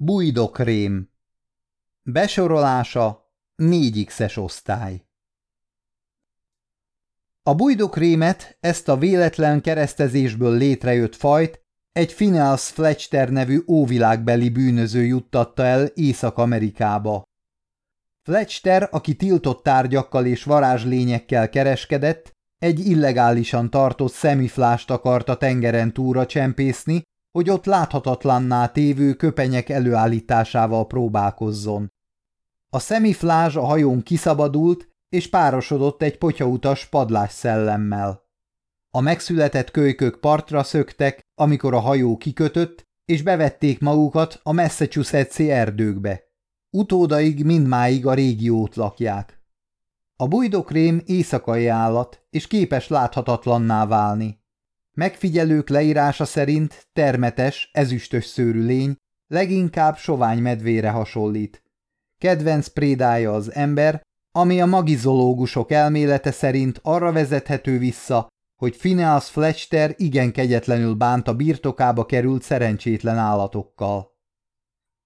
Bújdokrém Besorolása 4X-es osztály A bújdokrémet, ezt a véletlen keresztezésből létrejött fajt egy Phineas Fletcher nevű óvilágbeli bűnöző juttatta el Észak-Amerikába. Fletcher, aki tiltott tárgyakkal és varázslényekkel kereskedett, egy illegálisan tartott szemiflást akart a tengeren túra csempészni, hogy ott láthatatlanná tévő köpenyek előállításával próbálkozzon. A szemiflázs a hajón kiszabadult, és párosodott egy potyautas padlás szellemmel. A megszületett kölykök partra szöktek, amikor a hajó kikötött, és bevették magukat a Massachusetts-i erdőkbe. Utódaig mindmáig a régiót lakják. A bujdokrém éjszakai állat, és képes láthatatlanná válni. Megfigyelők leírása szerint termetes, ezüstös szőrű lény, leginkább sovány medvére hasonlít. Kedvenc prédája az ember, ami a magizológusok elmélete szerint arra vezethető vissza, hogy Phineas Fletcher igen kegyetlenül bánt a birtokába került szerencsétlen állatokkal.